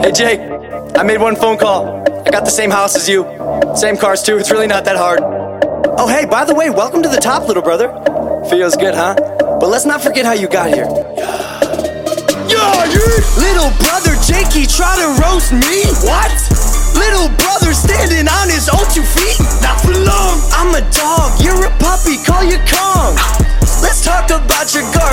Hey Jake, I made one phone call. I got the same house as you. Same cars too, it's really not that hard. Oh hey, by the way, welcome to the top, little brother. Feels good, huh? But let's not forget how you got here. Yeah, yeah. Little brother Jakey try to roast me? What? Little brother standing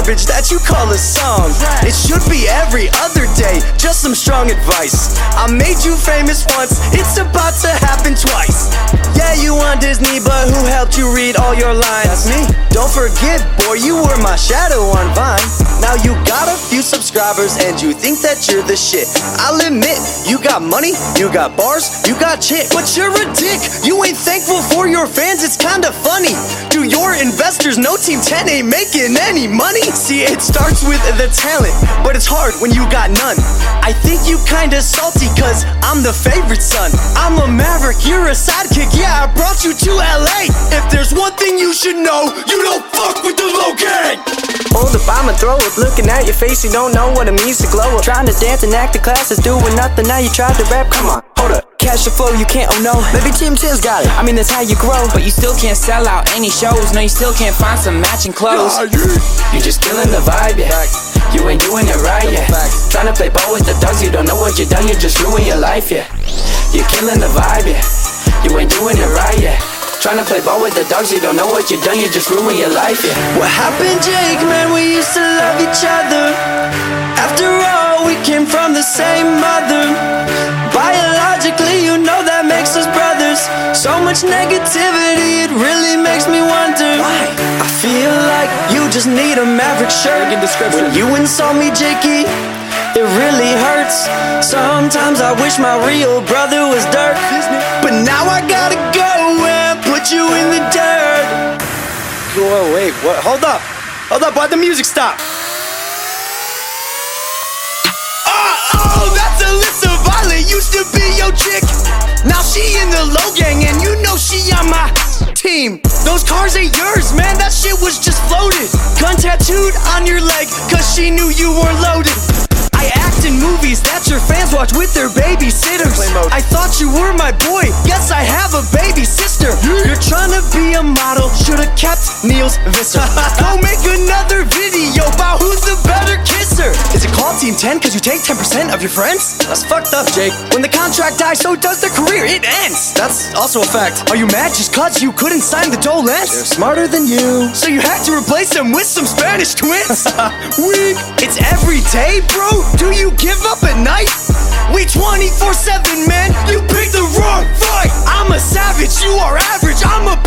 garbage that you call a song. It should be every other day, just some strong advice. I made you famous once, it's about to happen twice. Yeah, you on Disney, but who helped you read all your lines? That's me. Don't forget, boy, you were my shadow on Vine. Now you got a few subscribers and you think that you're the shit. I'll admit, you got money, you got bars, you got chick, but you're a dick. You ain't thankful for your fans, it's kinda funny. Investors know Team 10 ain't making any money? See, it starts with the talent, but it's hard when you got none. I think you kinda salty cause I'm the favorite son. I'm a maverick, you're a sidekick, yeah, I brought you to LA. If there's one thing you should know, you don't fuck with the Logang. Hold up, I'ma throw it. Looking at your face, you don't know what it means to glow up. Trying to dance and act in classes, doing nothing. Now you tried to rap, come on. Hold up, cash the flow, you can't, oh no. Maybe Team 10's got it. I mean, that's how you grow. But you still can't sell out any shows. No, you still can't find some matching clothes. Yeah, You just killing the vibe, yeah. You ain't doing it right, yeah. Trying to play ball with the dogs, you don't know what you done, you just ruin your life, yeah. You're killing the vibe, yeah. You ain't doing it right, yeah. Trying to play ball with the dogs, you don't know what you done, you just ruin your life, yeah. What happened, Jake? Man, we used to love each other. After all, we came from the same mother. Biologically, So much negativity, it really makes me wonder. Why? I feel like you just need a maverick shirt. When you insult me, Jakey, it really hurts. Sometimes I wish my real brother was dirt. But now I gotta go and put you in the dirt. Whoa, wait, what? Hold up. Hold up, why'd the music stop? Oh, oh, that's Alissa Violet, used to be your chick. Now the Logang, and you know she on my team. Those cars ain't yours, man, that shit was just floated. Gun tattooed on your leg, cause she knew you were loaded. I act in movies that your fans watch with their babysitters. I thought you were my boy. Yes, I have a baby sister. You're trying to be a model. Kept Niels Visser. Go make another video about who's the better kisser. Is it called Team 10 because you take 10% of your friends? That's fucked up, Jake. When the contract dies, so does the career. It ends. That's also a fact. Are you mad just cause you couldn't sign the Dolans? They're smarter than you. So you had to replace them with some Spanish twins? Weak. It's every day, bro. Do you give up at night? We 24 7, man. You picked the wrong fight. I'm a savage, you are average. I'm a